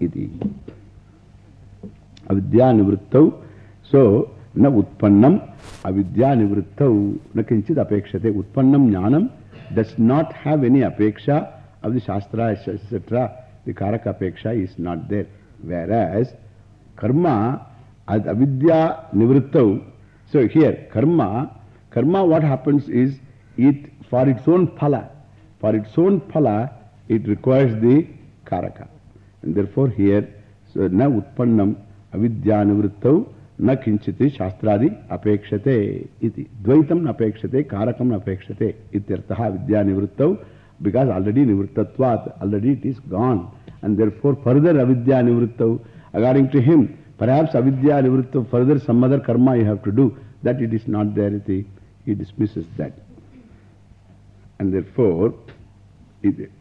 iti. Avidya. So, na utpannam avidya nivrittau na kinchit apekshate. Utpannam jnanam does not have any apeksha of the shastra, etc. The karaka apeksha is not there. Whereas, karma ad avidya. So, here, karma, karma what happens is, it for its own phala, for its own phala, it requires the karaka. And therefore, here, so na utpannam avidya nivrittau na kinchiti shastradi apekshate iti. Dvaitam na apekshate, karakam na apekshate ityartaha vidya nivrittau because already nivrittatvat, already it is gone. And therefore, further avidya nivrittau, according to him, perhaps avidya nivrittau, further some other karma you have to do, that it is not there, iti. he dismisses that. And therefore,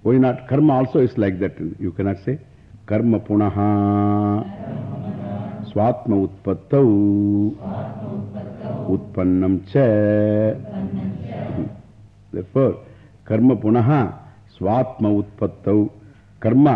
why not? Karma also is like that. You cannot say karma punaha swatma utpattau utpannam cha. Therefore, karma punaha swatma utpattau. Karma,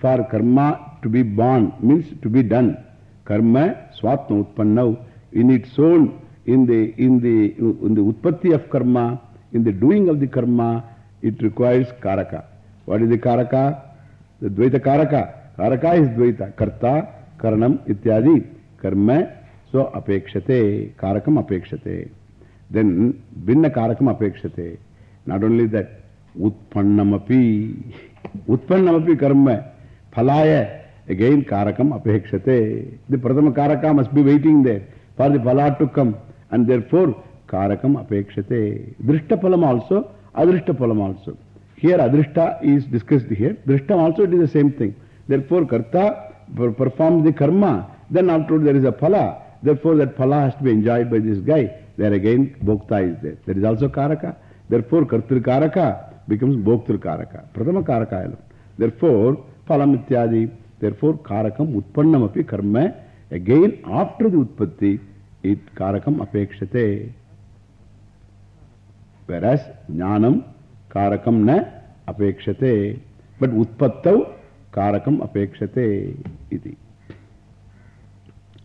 for karma to be born means to be done. Karma swatma utpannau. In its own, in the, in the, in the utpatti of karma, in the doing of the karma, it requires karaka. What is the karaka? The dvaita karaka. Karaka is dvaita. Karta, karanam, ityadi. Karma. So, apekshate. Karakam apekshate. Then, binna karakam apekshate. Not only that, utpannamapi. Utpannamapi karma. Phalaya. Again, karakam apekshate. The prathama karaka must be waiting there for the phala to come. And therefore, karakam apekshate. Drishtapalam also, adrishtapalam also. Here, adrishta is discussed here. Drishtam also it is the same thing. Therefore, karta performs the karma. Then afterward there is a phala. Therefore, that phala has to be enjoyed by this guy. There again, bhokta is there. There is also karaka. Therefore, kartri karaka becomes bhoktri karaka. Prathama karaka alone. Therefore, phalam ityadi. Therefore, karakam utpannam api karma. Again, after the utpatti, it karakam apekshate. Whereas, jnanam karakam na apekshate. But utpattau karakam apekshate iti.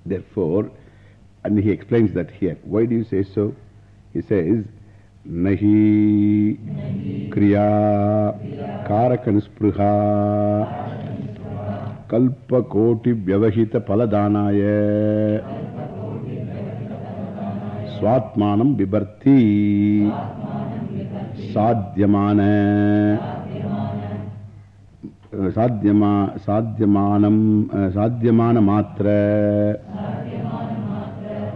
Therefore, and he explains that here. Why do you say so? He says, Nahi kriya karakanuspruha kalpa koti vyavahita paladanaya swatmanam bibarti sadhyamana sadhyama sadhyamanam sadhyamana matra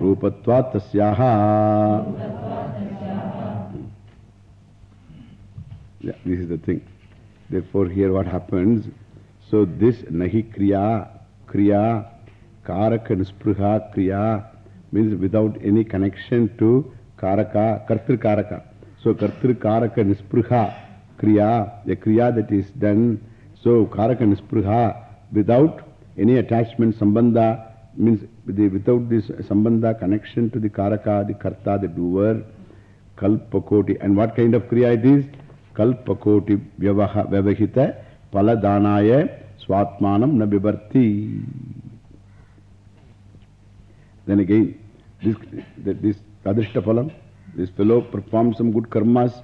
rupatvat tasyaha Yeah, this is the thing. Therefore, here what happens? So, this nahi kriya, kriya, karaka nispruha kriya means without any connection to karaka, kartri karaka. So, kartri karaka nispruha kriya, the kriya that is done. So, karaka nispruha without any attachment, sambandha means the, without this sambandha connection to the karaka, the karta, the doer, kalpakoti. And what kind of kriya it is? Kalpakoti vyavahita paladanaya swatmanam na bibarti. Then again, this, this Adrishtapalam, this fellow performs some good karmas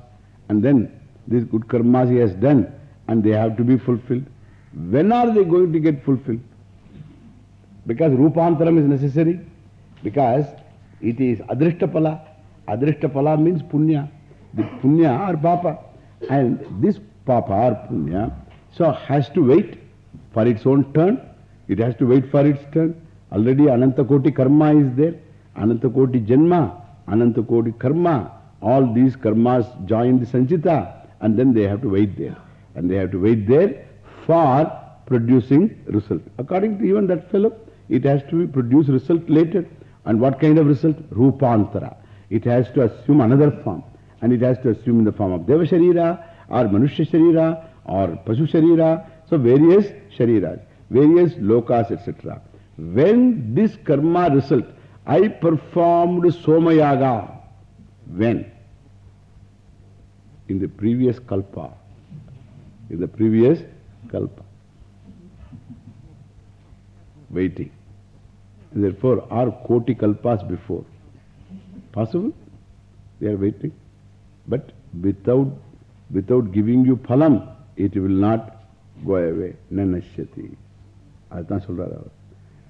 and then these good karmas he has done and they have to be fulfilled. When are they going to get fulfilled? Because Rupantaram is necessary. Because it is Adrishtapala. Adrishtapala means Punya. The Punya or Papa. And this Papa or Punya so has to wait for its own turn. It has to wait for its turn. Already Anantakoti Karma is there. Anantakoti Janma. Anantakoti Karma. All these karmas join the Sanchita and then they have to wait there. And they have to wait there for producing result. According to even that fellow, it has to be produce result later. And what kind of result? Rupantara. It has to assume another form. And it has to assume in the form of Deva Sharira or Manushya Sharira or Pasu Sharira. So various Shariras, various lokas, etc. When this karma result, I performed Somayaga. When? In the previous kalpa. In the previous kalpa. Waiting. Therefore, are koti kalpas before. Possible? They are waiting. But without, without giving you phalam, it will not go away. Nanashyati. That's what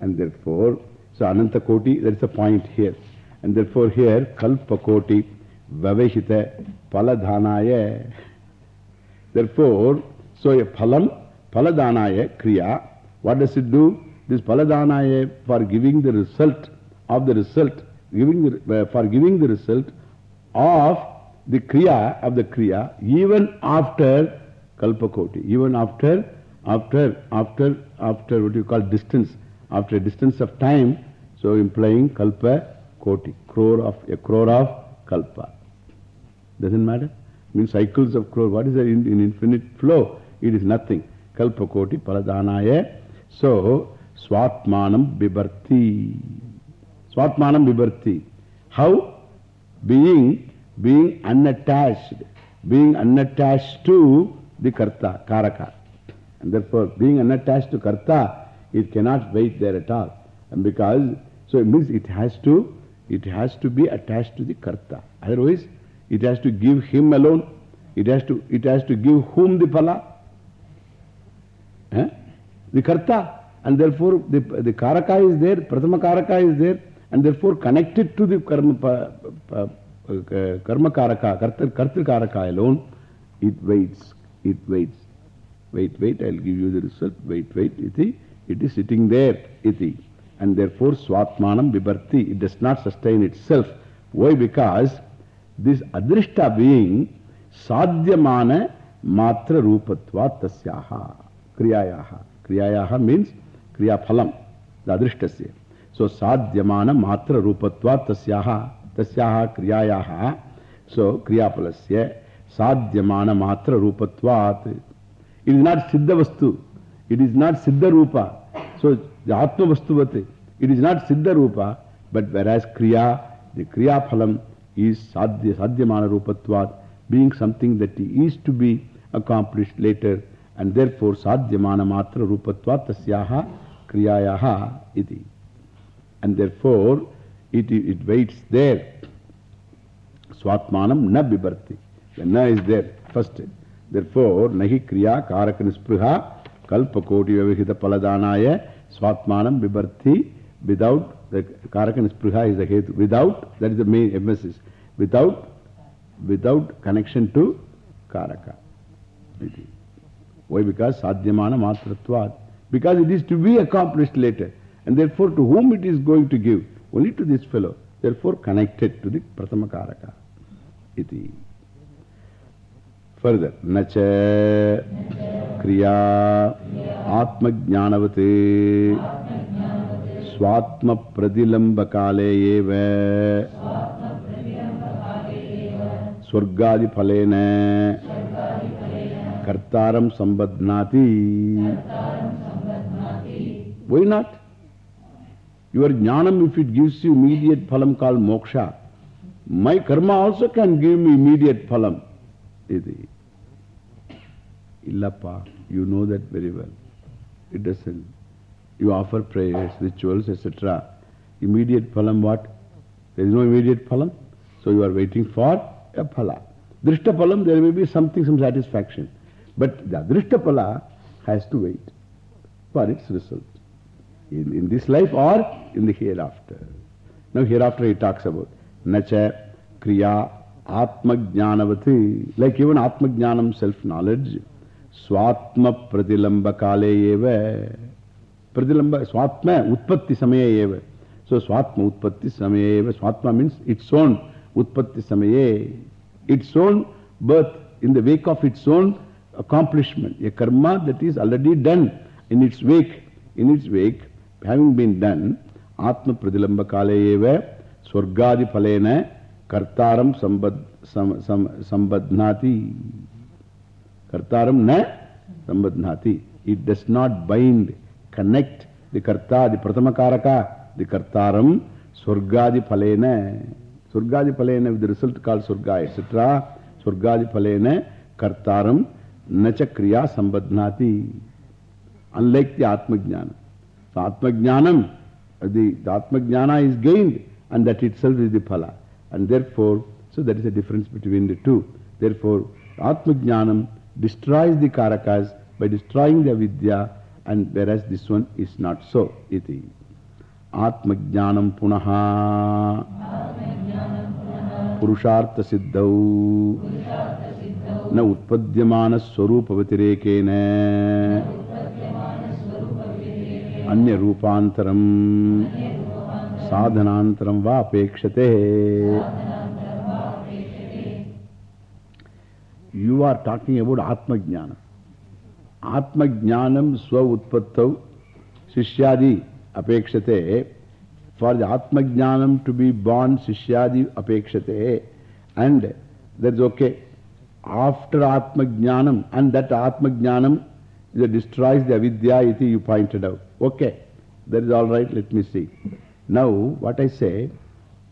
And therefore, so Ananta Koti, there is a point here. And therefore here, Kalpa Koti, Vaveshita, Paladhanaya. Therefore, so a phalam, paladhanaya, kriya, what does it do? This paladhanaya for giving the result of the result, giving the, uh, for giving the result of the kriya, of the kriya, even after kalpakoti, even after, after, after, after what you call distance, after a distance of time, so implying kalpa koti, crore of, a crore of kalpa. Doesn't matter? means cycles of crore. What is that in, in infinite flow? It is nothing. Kalpakoti paladhanaya. So, swatmanam bibarti. Swatmanam bibarti. How? Being, being unattached. Being unattached to the karta, karaka. And therefore, being unattached to karta, it cannot wait there at all. And because, so it means it has to, it has to be attached to the karta. Otherwise, it has to give him alone. It has to, it has to give whom the phala? Eh? The karta. And therefore, the, the karaka is there, pratama karaka is there, and therefore connected to the karma, pa, pa, uh, karma karaka, karta, karta karaka alone, it waits, it waits. Wait, wait, I'll give you the result. Wait, wait, iti. It is sitting there, iti. And therefore, swatmanam bibarti, it does not sustain itself. Why? Because this adrishta being sadhyamana matra rupatva tasyaha kriyayaha. Kriyayaha means kriya phalam, the adrishtasya. So sadhyamana matra rupatva tasyaha, tasyaha kriyayaha. So kriyapalasya sadhyamana matra rupatvat. It is not siddha vastu. It is not siddha rupa. So the atma vastuvate. It is not siddha rupa, but whereas kriya, the kriya phalam is sadhya, sadhyamana rupatvat, being something that is to be accomplished later, and therefore sadhyamana matra rupatvat tasyaha kriyayaha iti. And therefore it, it waits there. Swatmanam na bibarti. The na is there first. Therefore, nahi kriya karaka nispriha kalpakoti vyavahita paladhanaya swatmanam bibarti without the karaka nispriha is the hetu. Without, that is the main emphasis. Without, without connection to karaka. Why? Because sadhyamana matratvat. Because it is to be accomplished later. And therefore, to whom it is going to give? Only to this fellow. Therefore, connected to the pratama karaka. Iti. Further, nacha kriya atma jnanavate swatma pradilamba kale eva swargadi phalena kartaram sambadnati. Why not? Your jnanam, if it gives you immediate phalam called moksha, my karma also can give me immediate phalam. Illappa, you know that very well. It doesn't. You offer prayers, rituals, etc. Immediate phalam what? There is no immediate phalam. So you are waiting for a phala. Drishta phalam, there may be something, some satisfaction. But the drishta phala has to wait for its result. In, in this life or in the hereafter. Now hereafter he talks about nacha, kriya, atma jnanavati. Like even atma jnanam, self-knowledge. स्वात्म प्रतिलंब काले प्रतिलंब स्वात्म उत्पत्ति समय सो स्वात्म उत्पत्ति समय स्वात्म mean it's own उत्पत्ति समय। Its own birth in the wake of its own accomplishment a karma that is already done in its wake in its wake having been done आत्म प्रतिलंब काले स्वर्गा फल कर्ता संबध्नाती सम, Kartaram na Sambadnati. It does not bind, connect the Karta, the pratamakaraka, the Kartaram Swargadi Phalena. Surgadi Palena with the result called Surga, etc. Surgadi Palena Kartaram Nacha Kriya Unlike the Atma Jnana. So Atma Jnanam, the, the Atma Jnana is gained and that itself is the phala. And therefore, so there is a difference between the two. Therefore, Atma Jnanam destroys the Karakas by destroying the Vidya and whereas this one is not so. Iti. Atma Jnanam Punaha Purushartha Siddhau Na Utpadyamana Swarupa Vatirekena Anya Rupantaram Sadhanantaram Va Apekshate You are talking about Atma Jnana. Atma Jnanam Swa Utpattau Sishyadi Apekshate. For the Atma Jnanam to be born, Sishyadi Apekshate. And that's okay. After Atma Jnanam, and that Atma Jnanam that destroys the avidya, iti you pointed out. Okay. That is all right. Let me see. Now, what I say,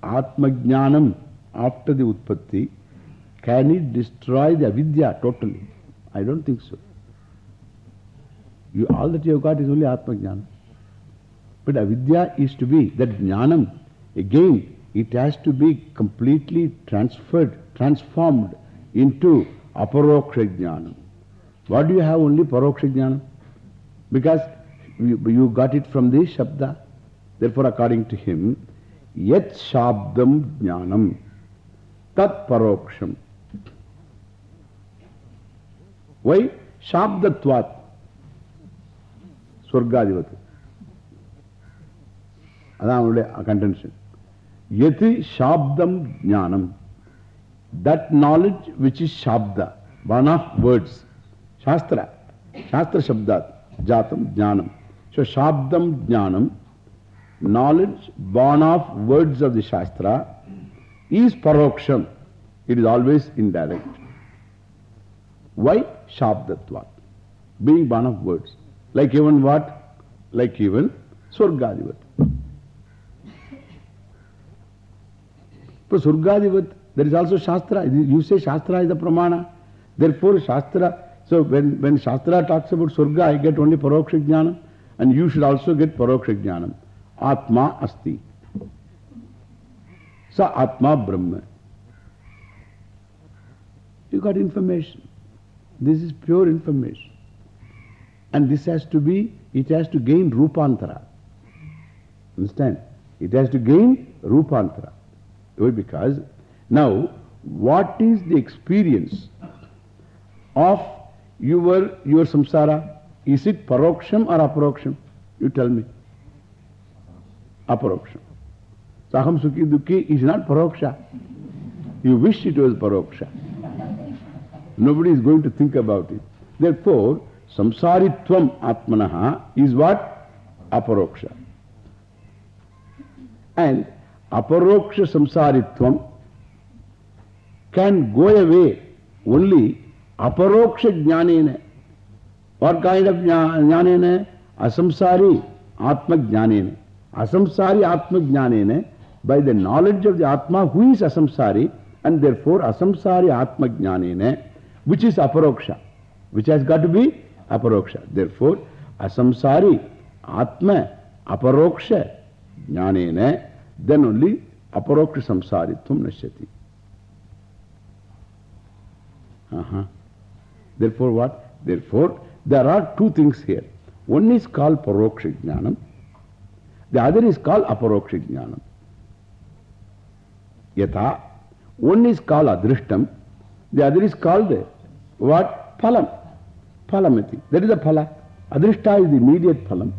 Atma Jnanam after the Utpatti, can it destroy the avidya totally? I don't think so. You, all that you have got is only Atma Jnana. But avidya is to be, that jnanam, again, it has to be completely transferred, transformed into aparoksha jnanam. What do you have only paroksha jnanam? Because you, you got it from the shabda. Therefore, according to him, yet shabdam jnanam, tat paroksham. Why? Shabdatvat. Swargadivat. அதான் அவனுடைய contention. Yati Shabdam Jnanam. That knowledge which is Shabda, one of words. Shastra. Shastra Shabdat. Jatam Jnanam. So Shabdam Jnanam, knowledge born of words of the Shastra, is Paroksham. It is always indirect. Why? Shabdatvat. Being born of words. Like even what? Like even Swargadivat. For Surgadivat, there is also Shastra. You say Shastra is the Pramana. Therefore, Shastra, so when, when Shastra talks about Surga, I get only Paroksha. And you should also get Paroksha. Atma Asti. Sa Atma Brahma. You got information. This is pure information. And this has to be, it has to gain Rupantara. Understand? It has to gain Rupantara. Why? Because now, what is the experience of your, your samsara? Is it paroksham or aparoksham? You tell me. Aparoksham. Saham sukhi dukhi is not paroksha. You wish it was paroksha. Nobody is going to think about it. Therefore, samsaritvam atmanaha is what? Aparoksha. And aparoksha samsaritvam can go away only aparoksha jnanena. What kind of jnanena? Asamsari atma jnanena. Asamsari atma jnanena by the knowledge of the atma who is asamsari and therefore asamsari atma jnanena which is aparoksha, which has got to be aparoksha. Therefore, asamsari, atma, aparoksha, jnanena, then only aparoksha samsaritvam nashyati. Uh -huh. Therefore, what? Therefore, there are two things here. One is called paroksha jnanam, the other is called aparoksha jnanam. Yatha, one is called adrishtam, the other is called what? Phalam. Phalamati. That is the phala. Adrishta is the immediate phalam.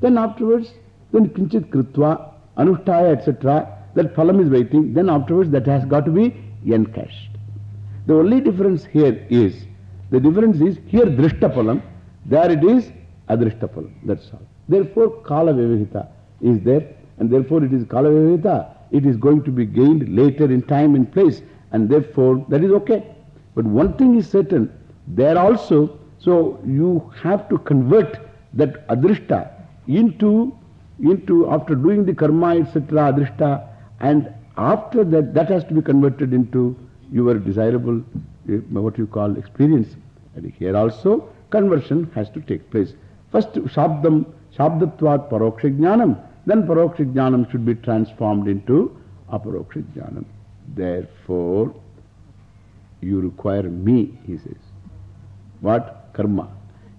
Then afterwards, then kinchit kritva, anushtaya, etc. That phalam is waiting. Then afterwards, that has got to be encashed. The only difference here is, the difference is here drishta phalam, there it is adrishta phalam. That's all. Therefore, kala vyavahita is there, and therefore it is kala vyavahita. It is going to be gained later in time and place, and therefore that is okay. But one thing is certain, there also, so you have to convert that adrishta into, into after doing the karma, etc., adrishta, and after that, that has to be converted into your desirable, uh, what you call experience. And here also, conversion has to take place. First, Shabdam Shabdatvat Paroksha Jnanam, then Paroksha Jnanam should be transformed into Aparoksha Jnanam. Therefore, you require me, he says. What? Karma.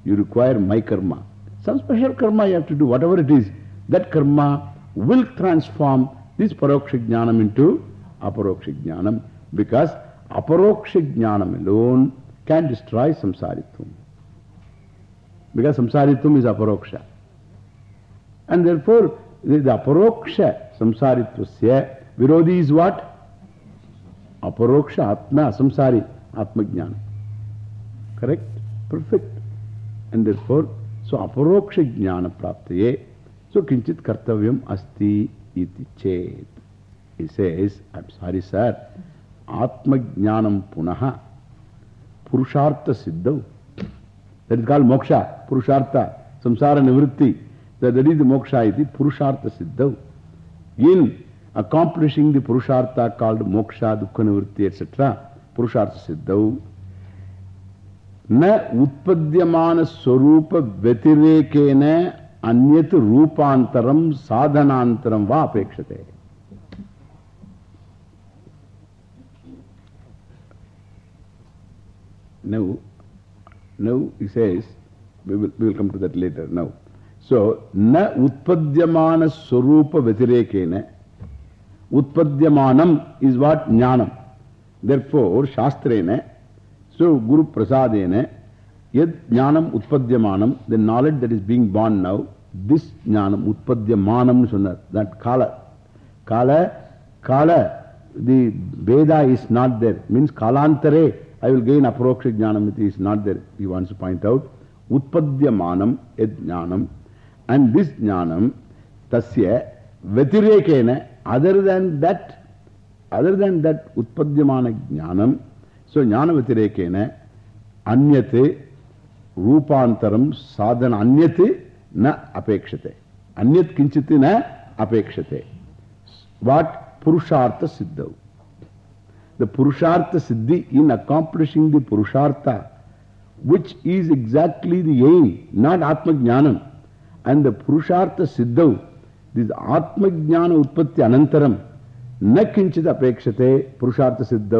You require my karma. Some special karma you have to do, whatever it is. That karma will transform this Paroksha Jnanam into Aparoksha Jnanam because Aparoksha Jnanam alone can destroy Samsaritvam. Because Samsaritvam is Aparoksha. And therefore, the, the Aparoksha Samsaritvasya Virodhi is what? Punaha Purushartha Siddhav. That is called Moksha, Purushartha, Samsara Nivritti. That, that is the Moksha iti, Purushartha Siddhav. In accomplishing the Purushartha called Moksha, Dukkha Nivritti, etc. Purushartha Siddhav. उत्पद्यमान स्वरूप व्यतिरेकेन अन्यत रूपांतरम साधनांतरम वा अपेक्षते Now, now he says, we will, we will come to that later now. So, na utpadyamana swarupa vatirekena. Utpadyamanam is what? Jnanam. Therefore, Shastrena, so Guru Prasadena, yad jnanam utpadyamanam, the knowledge that is being born now, this jnanam utpadyamanam, that kala. Kala, kala, the Veda is not there, means kalantare. I will gain aproksha jnanam, it is not there. He wants to point out. Utpadyamanam ed jnanam. And this jnanam, tasya, vatirekena, other than that, other than that utpadyamana jnanam, so jnana vatirekena, anyate, rupantaram, sadhana, anyate, na apekshate. Anyat kinchiti na apekshate. What? Purushartha siddhav. the Purushartha Siddhi in accomplishing the Purushartha, which is exactly the aim, not Atma Jnanam. And the Purushartha Siddhav, आत्मज्ञान उत्पत्ति अनम न किंचित अपेक्षते पुरुषार्थ सिद्ध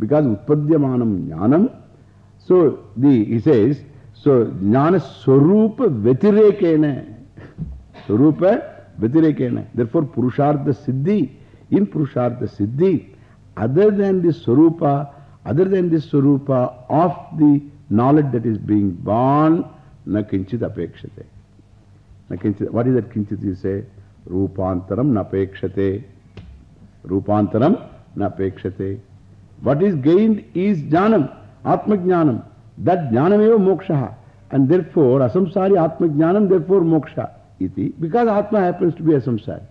because उत्पद्यम ज्ञान सो दि इसे सो ज्ञान स्वरूप व्यतिरेकेण स्वरूप व्यतिरेकेण देरफोर पुरुषार्थ सिद्धि इन पुरुषार्थ सिद्धि अदर देन दि स्वरूप other than the swarupa of the knowledge that is being born न किंचित अपेक्षते Kinchit, what is that kinchit you say? Rupantaram na apekshate. Rupantaram na apekshate. What is gained is jnanam, atma jnanam. That jnanam eva moksha. And therefore, asamsari atma jnanam, therefore moksha. Iti. Because atma happens to be asamsari.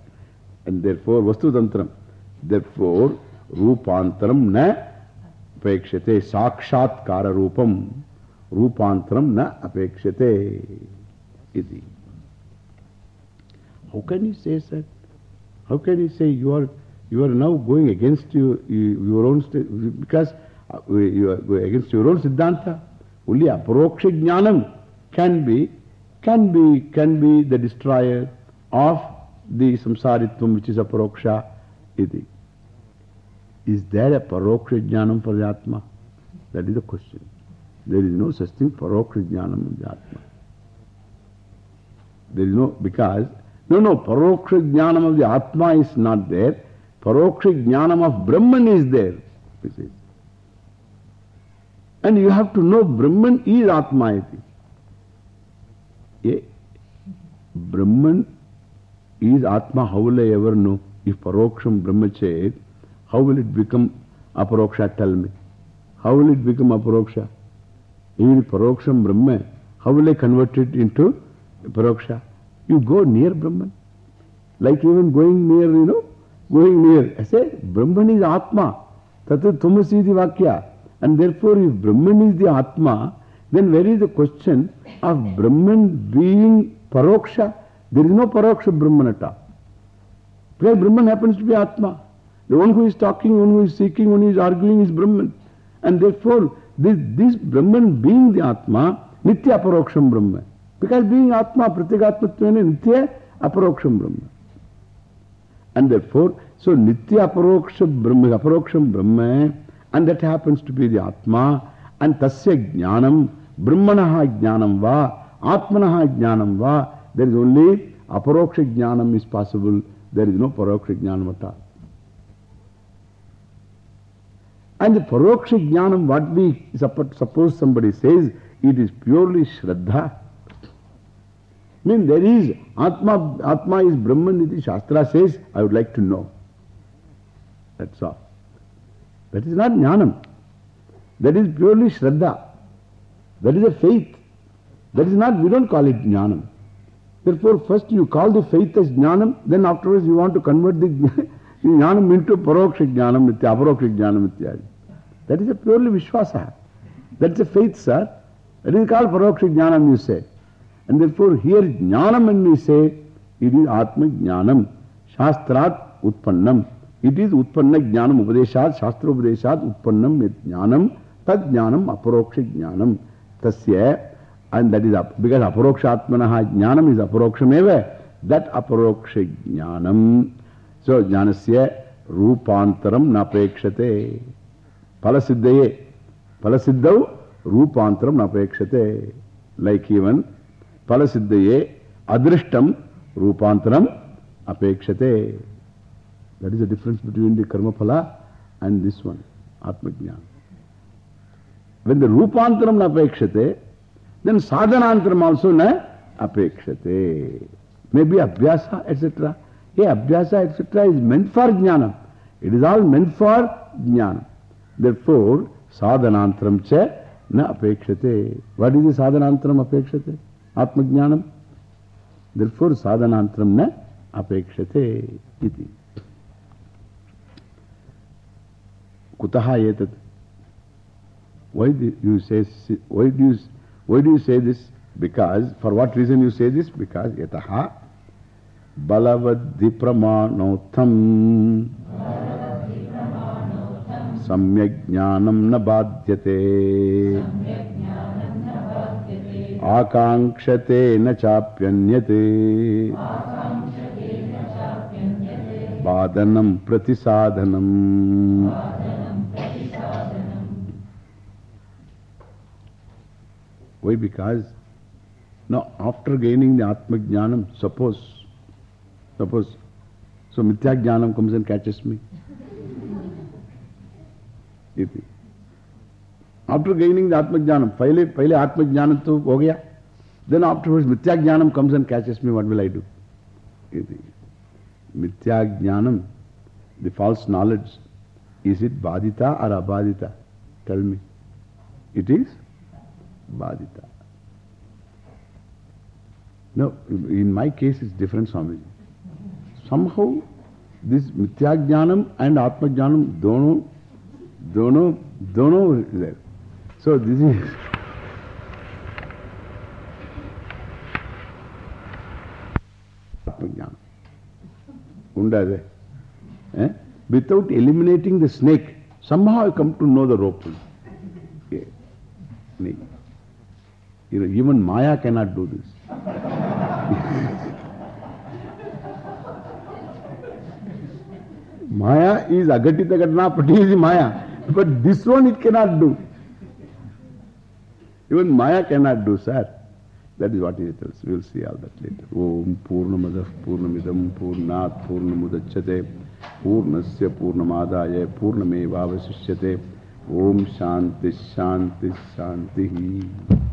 And therefore, vastu tantram. Therefore, Rupantaram na apekshate. Sakshat kara rupam. Rupantaram na apekshate. Iti. How can you say that? How can you say you are, you are now going against you, you, your own, because uh, you are going against your own Siddhanta? Only Aparoksha Jnanam can be, can be, can be the destroyer of the samsaritvam which is Aparoksha. Is there a paroksha jnanam for the Atma? That is the question. There is no such thing paroksha jnanam of the Atma. There is no, because, no, no, paroksha jnanam of the Atma is not there. Paroksha jnanam of Brahman is there. You see. And you have to know Brahman is Atma. Yeah. Eh? Brahman is Atma. How will I ever know? If Paroksham Brahmachet, how will it become aparoksha? Tell me. How will it become aparoksha? Even paroksham Brahma, how will I convert it into paroksha? You go near Brahman. Like even going near, you know, going near. I say, Brahman is Atma. Tatu tumasi the Vakya. And therefore, if Brahman is the Atma, then where is the question of Brahman being paroksha? There is no paroksha Brahman at all. Because Brahman happens to be Atma. The one who is talking, one who is seeking, one who is arguing is Brahman. And therefore, this, this Brahman being the Atma, Nitya Paroksham Brahma. Because being Atma, Pratigatmatvena, Nitya, Aparoksham Brahma. And therefore, so Nitya Aparoksha Brahma, Aparoksham Brahma, and that happens to be the Atma, and Tasya Jnanam, Brahmanaha Jnanam Va, Atmanaha Jnanam Va, there is only Aparoksha Jnanam is possible, there is no Paroksha Jnanam at all. And the Paroksha Jnanam, what we suppose somebody says, it is purely Shraddha. Mean, there is Atma, Atma is Brahman, iti Shastra says, I would like to know. That's all. That is not Jnanam. That is purely Shraddha. That is a faith. That is not, we don't call it Jnanam. Therefore, first you call the faith as Jnanam, then afterwards you want to convert the Jnanam into Paroksha Jnanam, Nitya, Aparoksha Jnanam. That is a purely Vishwasa. That's a faith, sir. That is called Paroksha Jnanam, you say. And therefore, here Jnanam when we say, it is Atma Jnanam, Shastrat Utpannam. It is Utpanna Jnanam Upadeshat, Shastra Upadeshat Utpannam Jnanam, Tad Jnanam Aparoksha Jnanam. Tasya, and that is because Aparokshatmanaha Jnanam is Aparokshameva, that Aparoksha Jnanam. So, Jnanasya Rupantaram Napekshate. Palasiddhaye. Palasiddhav Rupantaram Napekshate. Like even Palasiddhaye Apekshate. Is the difference between the Karma Phala and this one, Atma Jnana. When the Rupantaram Napekshate, then Sadhanantaram also na Apekshate. Maybe Abhyasa, etc. Yeah, Abhyasa, etc. is meant for Jnanam. It is all meant for Jnanam. Therefore, Sadhanantaram cha na Apekshate. What is the Sadhanantaram Apekshate? Atma Jnanam. Therefore, do you say, why do you, why do you say this? Because, for what reason you say this? Because yataha balavadhi pramanotham samyak jnanam na badhyate आकांक्षते न चाप्यन्यते। बाधनम प्रतिसाधनम वही because no after gaining the आत्मज्ञानम suppose suppose so मिथ्याज्ञानम comes and catches me After gaining the Atma Jnanam, pehle, pehle Atma Jnanam to ho gaya. Then afterwards Mithya Jnanam comes and catches me, what will I do? Mithya Jnanam, the false knowledge, is it badita or abadita? Tell me. It is Badita. No, in my case it's different, Swamiji. Somehow this Mithya and Atma Jnanam, dono, dono, dono is there. So this is. Atma Jnanam. Unda eh? Without eliminating the snake, somehow I come to know the rope. Okay. You know, even Maya cannot do this. Maya is Agatita Gatna, Pati is Maya. But this one it cannot do. Even Maya cannot do, sir. That is what he tells. We will see all that later. Om Purnamadah Purnamidam Purnat Purnamudachate Purnasya Purnamadaya Purnamevavasishyate Om Shanti Shanti Shanti